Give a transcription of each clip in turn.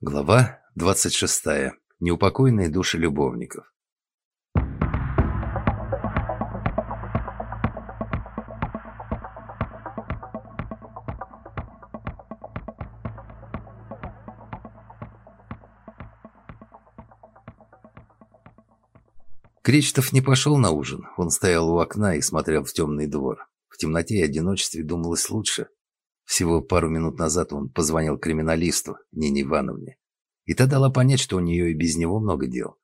Глава 26. Неупокоенные души любовников. Кречетов не пошел на ужин. Он стоял у окна и смотрел в темный двор. В темноте и одиночестве думалось лучше. Всего пару минут назад он позвонил криминалисту, Нине Ивановне, и та дала понять, что у нее и без него много дел.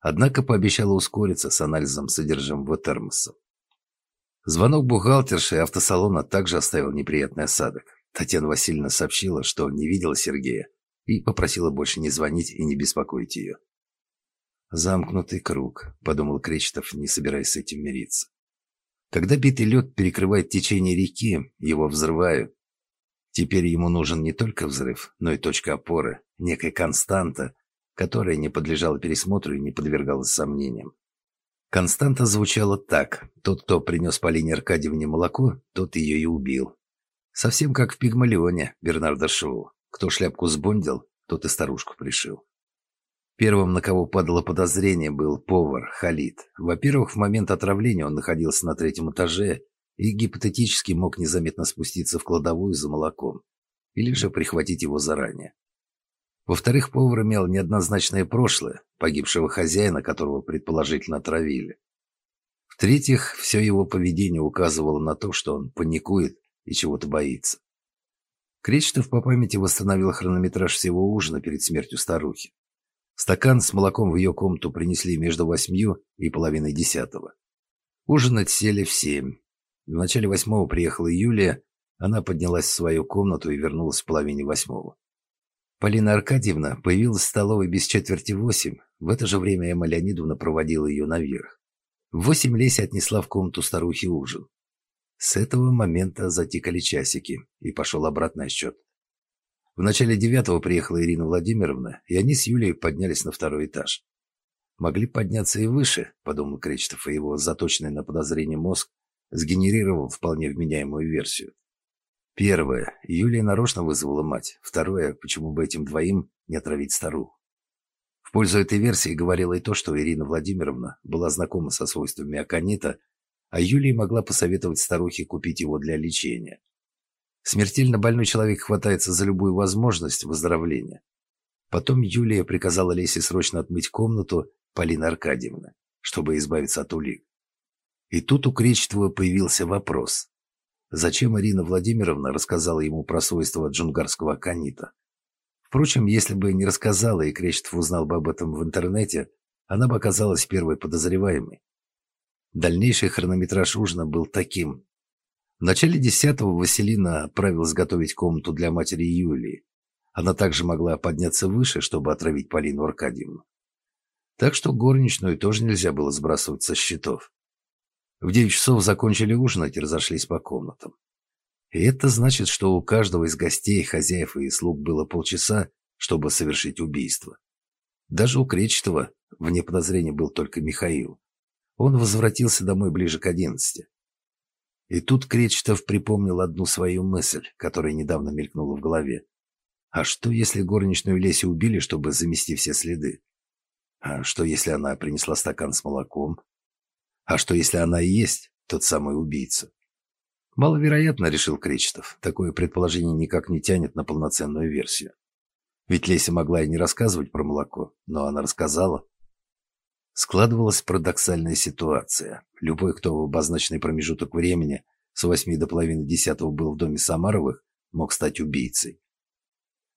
Однако пообещала ускориться с анализом содержимого термоса. Звонок бухгалтерши автосалона также оставил неприятный осадок. Татьяна Васильевна сообщила, что не видела Сергея, и попросила больше не звонить и не беспокоить ее. «Замкнутый круг», — подумал Кречетов, не собираясь с этим мириться. Когда битый лед перекрывает течение реки, его взрывают, Теперь ему нужен не только взрыв, но и точка опоры, некая константа, которая не подлежала пересмотру и не подвергалась сомнениям. Константа звучала так. Тот, кто принес Полине Аркадьевне молоко, тот ее и убил. Совсем как в Пигмалионе Бернарда Шоу. Кто шляпку сбондил, тот и старушку пришил. Первым, на кого падало подозрение, был повар Халид. Во-первых, в момент отравления он находился на третьем этаже и гипотетически мог незаметно спуститься в кладовую за молоком или же прихватить его заранее. Во-вторых, повар имел неоднозначное прошлое, погибшего хозяина, которого предположительно отравили. В-третьих, все его поведение указывало на то, что он паникует и чего-то боится. Кречетов по памяти восстановил хронометраж всего ужина перед смертью старухи. Стакан с молоком в ее комнату принесли между восьмью и половиной десятого. Ужинать сели в семь. В начале восьмого приехала Юлия, она поднялась в свою комнату и вернулась в половине восьмого. Полина Аркадьевна появилась в столовой без четверти восемь. В это же время Эмма Леонидовна проводила ее наверх. В восемь Леся отнесла в комнату старухи ужин. С этого момента затикали часики, и пошел обратный отсчет. В начале девятого приехала Ирина Владимировна, и они с Юлией поднялись на второй этаж. «Могли подняться и выше», — подумал Кречетов, и его заточенный на подозрение мозг сгенерировал вполне вменяемую версию. Первое. Юлия нарочно вызвала мать. Второе. Почему бы этим двоим не отравить старуху? В пользу этой версии говорило и то, что Ирина Владимировна была знакома со свойствами аконита, а Юлия могла посоветовать старухе купить его для лечения. Смертельно больной человек хватается за любую возможность выздоровления. Потом Юлия приказала Лесе срочно отмыть комнату Полины Аркадьевны, чтобы избавиться от улик. И тут у Кречетова появился вопрос. Зачем Ирина Владимировна рассказала ему про свойства джунгарского аконита? Впрочем, если бы не рассказала и Кречетов узнал бы об этом в интернете, она бы оказалась первой подозреваемой. Дальнейший хронометраж ужина был таким. В начале десятого Василина отправилась готовить комнату для матери Юлии. Она также могла подняться выше, чтобы отравить Полину Аркадьевну. Так что горничную тоже нельзя было сбрасывать со счетов. В девять часов закончили ужинать и разошлись по комнатам. И это значит, что у каждого из гостей, хозяев и слуг было полчаса, чтобы совершить убийство. Даже у Кречетова вне подозрения был только Михаил. Он возвратился домой ближе к одиннадцати. И тут Кречетов припомнил одну свою мысль, которая недавно мелькнула в голове. А что, если горничную Лесю убили, чтобы замести все следы? А что, если она принесла стакан с молоком, а что, если она и есть тот самый убийца? Маловероятно, решил Кречетов. Такое предположение никак не тянет на полноценную версию. Ведь Леся могла и не рассказывать про молоко, но она рассказала. Складывалась парадоксальная ситуация. Любой, кто в обозначенный промежуток времени с восьми до половины десятого был в доме Самаровых, мог стать убийцей.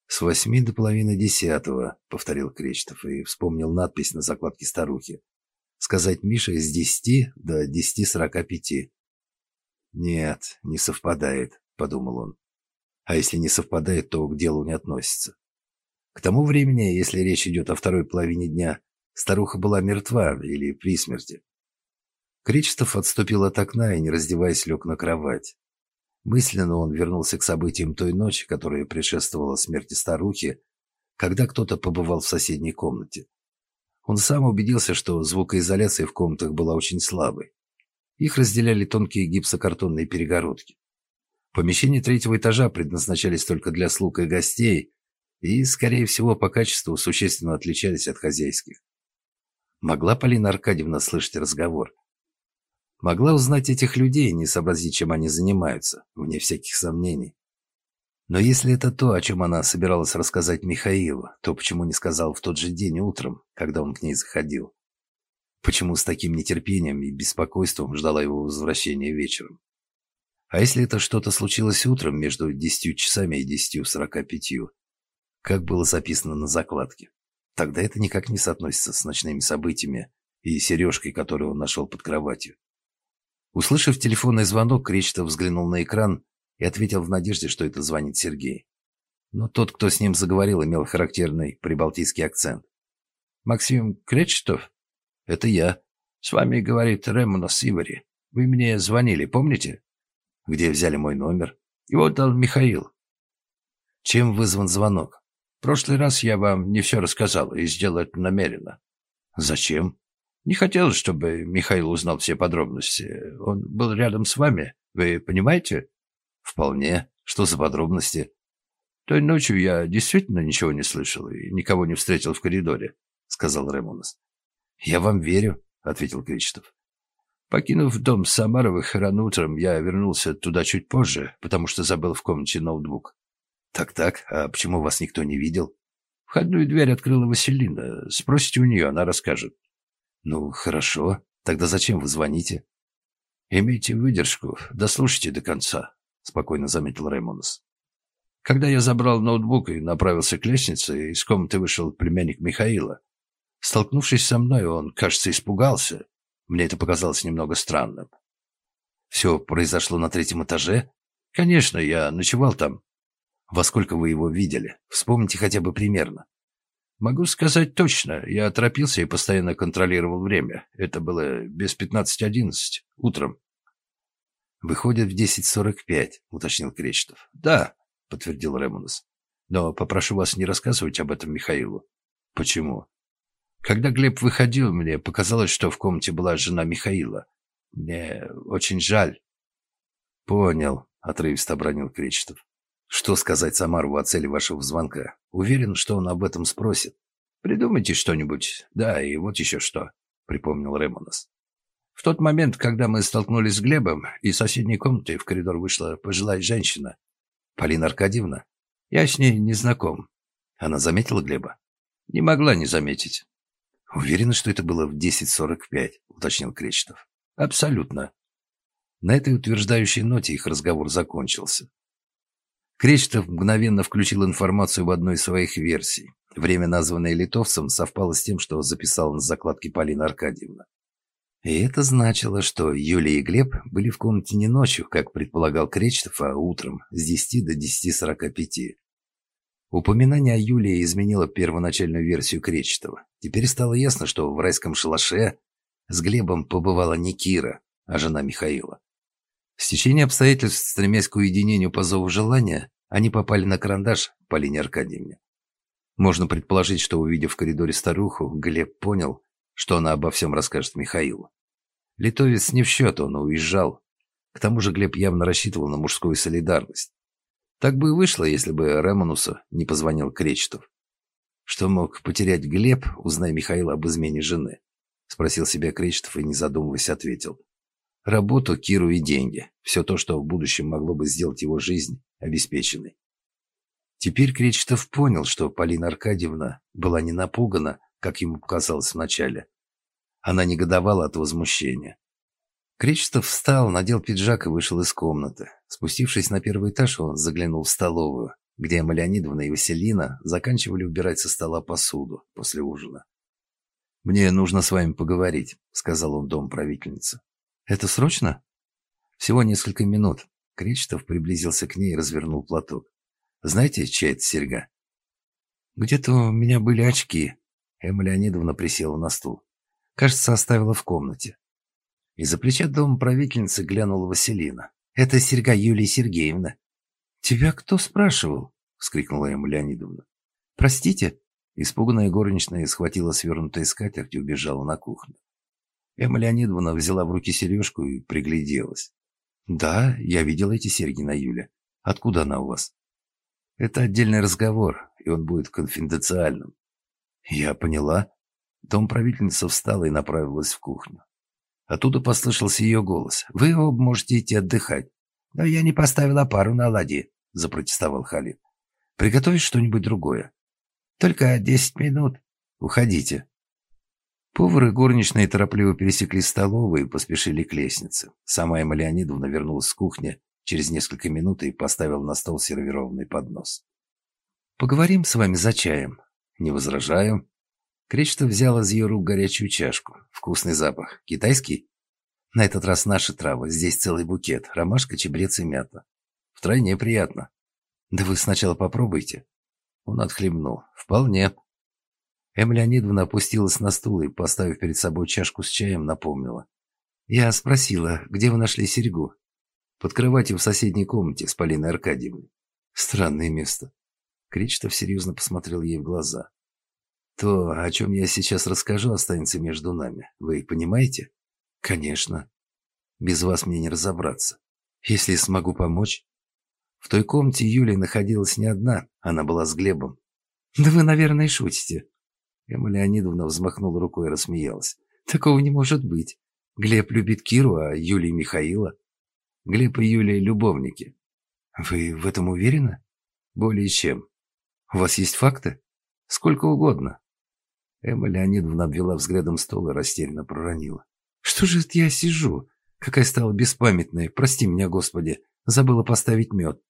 «С восьми до половины десятого», — повторил Кречетов и вспомнил надпись на закладке старухи сказать Мише с десяти до десяти сорока пяти. «Нет, не совпадает», — подумал он. «А если не совпадает, то к делу не относится». К тому времени, если речь идет о второй половине дня, старуха была мертва или при смерти. Кречетов отступил от окна и, не раздеваясь, лег на кровать. Мысленно он вернулся к событиям той ночи, которая предшествовала смерти старухи, когда кто-то побывал в соседней комнате. Он сам убедился, что звукоизоляция в комнатах была очень слабой. Их разделяли тонкие гипсокартонные перегородки. Помещения третьего этажа предназначались только для слуг и гостей, и, скорее всего, по качеству существенно отличались от хозяйских. Могла Полина Аркадьевна слышать разговор? Могла узнать этих людей и не сообразить, чем они занимаются, вне всяких сомнений. Но если это то, о чем она собиралась рассказать Михаилу, то почему не сказал в тот же день утром, когда он к ней заходил? Почему с таким нетерпением и беспокойством ждала его возвращения вечером? А если это что-то случилось утром между десятью часами и десятью сорока пятью? Как было записано на закладке? Тогда это никак не соотносится с ночными событиями и сережкой, которую он нашел под кроватью. Услышав телефонный звонок, Кречетов взглянул на экран и ответил в надежде, что это звонит Сергей. Но тот, кто с ним заговорил, имел характерный прибалтийский акцент. «Максим Кречетов? Это я. С вами говорит Ремонос Ивари. Вы мне звонили, помните?» «Где взяли мой номер?» «Его дал Михаил». «Чем вызван звонок?» «В прошлый раз я вам не все рассказал и сделал это намеренно». «Зачем?» «Не хотелось, чтобы Михаил узнал все подробности. Он был рядом с вами, вы понимаете?» «Вполне. Что за подробности?» «Той ночью я действительно ничего не слышал и никого не встретил в коридоре», — сказал Ремонос. «Я вам верю», — ответил Кричтов. Покинув дом Самаровых рано утром, я вернулся туда чуть позже, потому что забыл в комнате ноутбук. «Так-так, а почему вас никто не видел?» «Входную дверь открыла Василина. Спросите у нее, она расскажет». «Ну, хорошо. Тогда зачем вы звоните?» «Имейте выдержку, дослушайте до конца», — спокойно заметил Реймонс. Когда я забрал ноутбук и направился к лестнице, из комнаты вышел племянник Михаила. Столкнувшись со мной, он, кажется, испугался. Мне это показалось немного странным. Все произошло на третьем этаже? Конечно, я ночевал там. Во сколько вы его видели? Вспомните хотя бы примерно. Могу сказать точно. Я торопился и постоянно контролировал время. Это было без пятнадцати одиннадцать, утром. «Выходит в 10.45», — уточнил Кречетов. «Да», — подтвердил Ремонос. «Но попрошу вас не рассказывать об этом Михаилу». «Почему?» «Когда Глеб выходил, мне показалось, что в комнате была жена Михаила. Мне очень жаль». «Понял», — отрывисто обронил Кречетов. «Что сказать Самарову о цели вашего звонка? Уверен, что он об этом спросит». «Придумайте что-нибудь. Да, и вот еще что», — припомнил Ремонос. В тот момент, когда мы столкнулись с Глебом, из соседней комнаты в коридор вышла пожилая женщина. Полина Аркадьевна. Я с ней не знаком. Она заметила Глеба? Не могла не заметить. Уверена, что это было в 10.45, уточнил Кречетов. Абсолютно. На этой утверждающей ноте их разговор закончился. Кречетов мгновенно включил информацию в одну из своих версий. Время, названное литовцем, совпало с тем, что записал на закладке Полина Аркадьевна. И это значило, что Юлия и Глеб были в комнате не ночью, как предполагал Кречетов, а утром с 10 до 10.45. Упоминание о Юлии изменило первоначальную версию Кречетова. Теперь стало ясно, что в райском шалаше с Глебом побывала не Кира, а жена Михаила. В течение обстоятельств, стремясь к уединению по зову желания, они попали на карандаш Полине Аркадьевне. Можно предположить, что, увидев в коридоре старуху, Глеб понял, что она обо всем расскажет Михаилу. Литовец не в счет, он уезжал. К тому же Глеб явно рассчитывал на мужскую солидарность. Так бы и вышло, если бы Ремонусу не позвонил Кречетов. Что мог потерять Глеб, узная Михаил об измене жены? Спросил себя Кречетов и, не задумываясь, ответил. Работу, Киру и деньги. Все то, что в будущем могло бы сделать его жизнь обеспеченной. Теперь Кречетов понял, что Полина Аркадьевна была не напугана, как ему показалось вначале. Она негодовала от возмущения. Кречетов встал, надел пиджак и вышел из комнаты. Спустившись на первый этаж, он заглянул в столовую, где Эмма и Василина заканчивали убирать со стола посуду после ужина. «Мне нужно с вами поговорить», — сказал он дом правительницы. «Это срочно?» «Всего несколько минут». Кречетов приблизился к ней и развернул платок. «Знаете, чья это серьга?» «Где-то у меня были очки», Эмма Леонидовна присела на стул. Кажется, оставила в комнате. Из-за плеча дома правительницы глянула Василина. «Это серьга Юлии Сергеевна». «Тебя кто спрашивал?» — вскрикнула Эмма Леонидовна. «Простите?» Испуганная горничная схватила свернутую скатерть и убежала на кухню. Эмма Леонидовна взяла в руки сережку и пригляделась. «Да, я видела эти серьги на Юле. Откуда она у вас?» «Это отдельный разговор. и он будет конфиденциальным. Я поняла. Дом правительница встала и направилась в кухню. Оттуда послышался ее голос. «Вы оба можете идти отдыхать». «Но я не поставила пару на ладьи», — запротестовал Халид. «Приготовить что-нибудь другое». «Только десять минут. Уходите». Повар и горничные торопливо пересекли столовую и поспешили к лестнице. Сама Эмма Леонидовна вернулась с кухни через несколько минут и поставила на стол сервированный поднос. «Поговорим с вами за чаем». «Не возражаю». Кречетов взял из ее рук горячую чашку. Вкусный запах. Китайский? На этот раз наши травы. Здесь целый букет. Ромашка, чебрец и мята. Втройне приятно. Да вы сначала попробуйте. Он отхлебнул. Вполне. Эм Леонидовна опустилась на стул и, поставив перед собой чашку с чаем, напомнила. «Я спросила, где вы нашли серьгу?» «Под кроватью в соседней комнате с Полиной Аркадьевной». «Странное место». Кречетов серьезно посмотрел ей в глаза. «То, о чем я сейчас расскажу, останется между нами. Вы понимаете?» «Конечно. Без вас мне не разобраться. Если смогу помочь...» В той комнате Юлия находилась не одна, она была с Глебом. «Да вы, наверное, шутите», Эмма Леонидовна взмахнула рукой и рассмеялась. «Такого не может быть. Глеб любит Киру, а Юлия Михаила. Глеб и Юлия – любовники. Вы в этом уверены? Более чем. У вас есть факты? Сколько угодно». Эмма Леонидовна обвела взглядом стол и растерянно проронила. «Что же это я сижу? Какая стала беспамятная. Прости меня, Господи. Забыла поставить мед».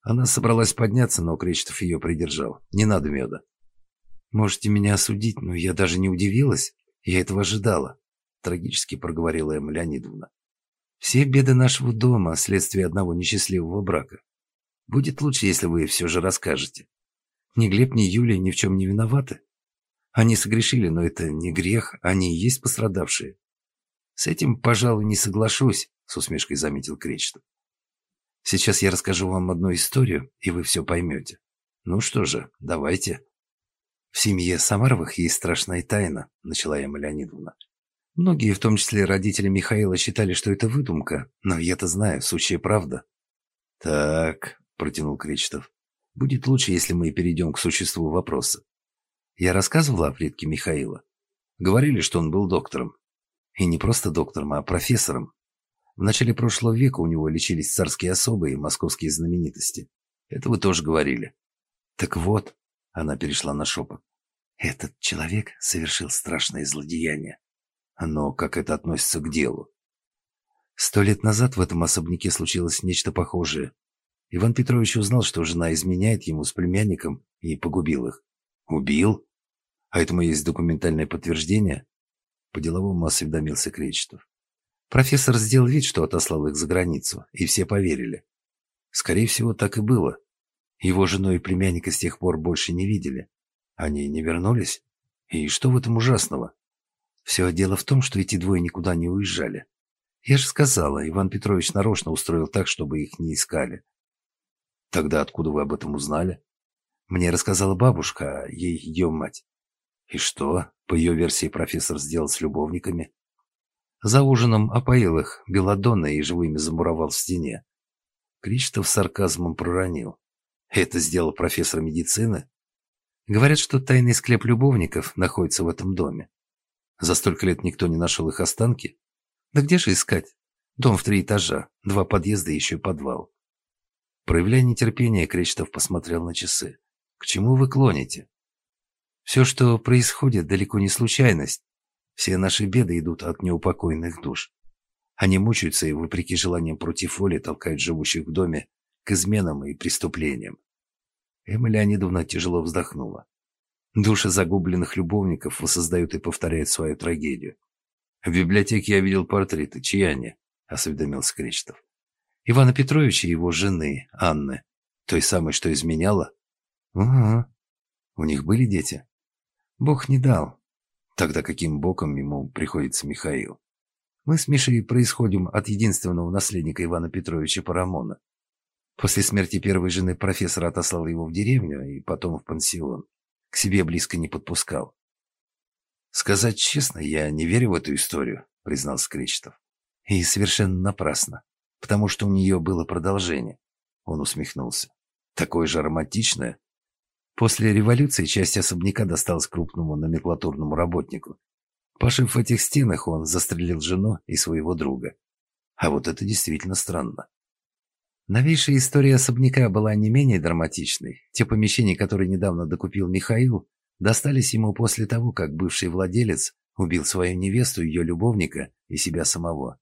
Она собралась подняться, но Кречетов ее придержал. «Не надо меда. Можете меня осудить, но я даже не удивилась. Я этого ожидала, трагически проговорила Эмма Леонидовна. Все беды нашего дома – следствие одного несчастливого брака. Будет лучше, если вы все же расскажете. Ни Глеб, ни Юлия ни в чем не виноваты. Они согрешили, но это не грех, они и есть пострадавшие. С этим, пожалуй, не соглашусь, с усмешкой заметил Кречетов. Сейчас я расскажу вам одну историю, и вы все поймете. Ну что же, давайте. «В семье Самаровых есть страшная тайна», – начала Эмма Леонидовна. «Многие, в том числе родители Михаила, считали, что это выдумка, но я-то знаю, сущая правда». «Так», – протянул Кречетов, – «будет лучше, если мы перейдем к существу вопроса. Я рассказывала о предке Михаила. Говорили, что он был доктором. И не просто доктором, а профессором. В начале прошлого века у него лечились царские особы и московские знаменитости. Это вы тоже говорили. Так вот, она перешла на шепот. Этот человек совершил страшное злодеяние. Но как это относится к делу? Сто лет назад в этом особняке случилось нечто похожее. Иван Петрович узнал, что жена изменяет ему с племянником и погубил их. Убил? А этому есть документальное подтверждение? По-деловому осведомился Кречетов. Профессор сделал вид, что отослал их за границу, и все поверили. Скорее всего, так и было. Его жену и племянника с тех пор больше не видели. Они не вернулись? И что в этом ужасного? Все дело в том, что эти двое никуда не уезжали. Я же сказала, Иван Петрович нарочно устроил так, чтобы их не искали. Тогда откуда вы об этом узнали? Мне рассказала бабушка, ей ее мать. И что, по ее версии, профессор сделал с любовниками? За ужином опоил их белладонной и живыми замуровал в стене. Кричтов сарказмом проронил. Это сделал профессор медицины? Говорят, что тайный склеп любовников находится в этом доме. За столько лет никто не нашел их останки? Да где же искать? Дом в три этажа, два подъезда и еще подвал. Проявляя нетерпение, Кречетов посмотрел на часы. К чему вы клоните? Все, что происходит, далеко не случайность. Все наши беды идут от неупокоенных душ. Они мучаются и, вопреки желаниям против воли, толкают живущих в доме к изменам и преступлениям. Эмма Леонидовна тяжело вздохнула. Души загубленных любовников воссоздают и повторяют свою трагедию. В библиотеке я видел портреты. Чьи они? Осведомился Кречетов. Ивана Петровича и его жены, Анны. Той самой, что изменяла? Угу. У них были дети? Бог не дал. Тогда каким боком ему приходится Михаил? Мы с Мишей происходим от единственного наследника Ивана Петровича Парамона. После смерти первой жены профессор отослал его в деревню и потом в пансион. К себе близко не подпускал. «Сказать честно, я не верю в эту историю», — признался Кречетов. «И совершенно напрасно, потому что у нее было продолжение». Он усмехнулся. «Такое же романтичное?» После революции часть особняка досталась крупному номенклатурному работнику. Пожив в этих стенах, он застрелил жену и своего друга. А вот это действительно странно. Новейшая история особняка была не менее драматичной. Те помещения, которые недавно докупил Михаил, достались ему после того, как бывший владелец убил свою невесту, ее любовника и себя самого.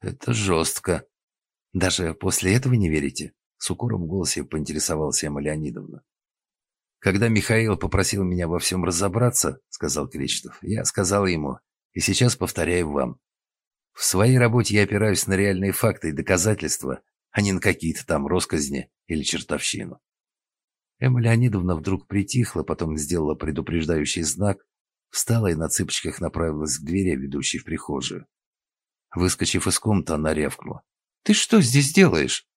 Это жестко. Даже после этого не верите? С укором в голосе поинтересовалась Эмма Леонидовна. «Когда Михаил попросил меня во всем разобраться, — сказал Кречетов, — я сказал ему, и сейчас повторяю вам. В своей работе я опираюсь на реальные факты и доказательства, а не на какие-то там росказни или чертовщину». Эмма Леонидовна вдруг притихла, потом сделала предупреждающий знак, встала и на цыпочках направилась к двери, ведущей в прихожую. Выскочив из комнаты, она рявкнула. «Ты что здесь делаешь?»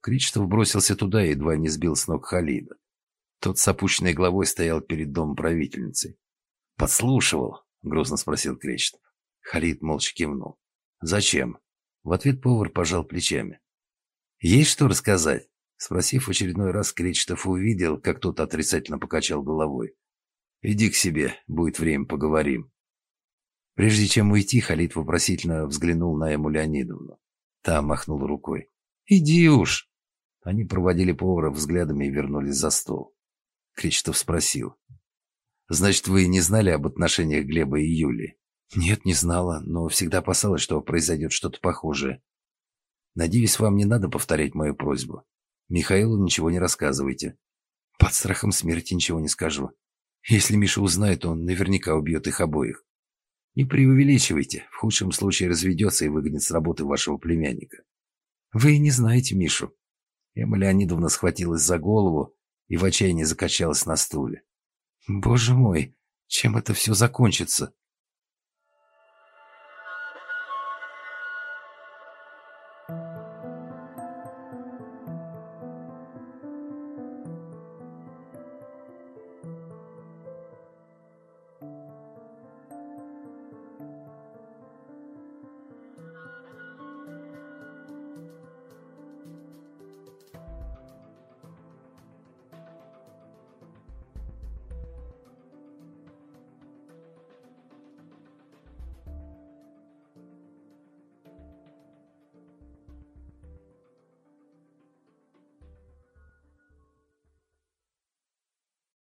Кричтов бросился туда и едва не сбил с ног Халида. Тот с опущенной головой стоял перед домом правительницы. «Подслушивал?» — грозно спросил Кречетов. Халид молча кивнул. «Зачем?» В ответ повар пожал плечами. «Есть что рассказать?» Спросив очередной раз, Кречетов увидел, как тот отрицательно покачал головой. «Иди к себе, будет время, поговорим». Прежде чем уйти, Халид вопросительно взглянул на Эму Леонидовну. Та махнула рукой. «Иди уж!» Они проводили повара взглядами и вернулись за стол. Кречетов спросил. «Значит, вы не знали об отношениях Глеба и Юли?» «Нет, не знала, но всегда опасалась, что произойдет что-то похожее. Надеюсь, вам не надо повторять мою просьбу. Михаилу ничего не рассказывайте. Под страхом смерти ничего не скажу. Если Миша узнает, он наверняка убьет их обоих. Не преувеличивайте, в худшем случае разведется и выгонит с работы вашего племянника. Вы не знаете Мишу. Эмма Леонидовна схватилась за голову и в отчаянии закачалась на стуле. «Боже мой, чем это все закончится?»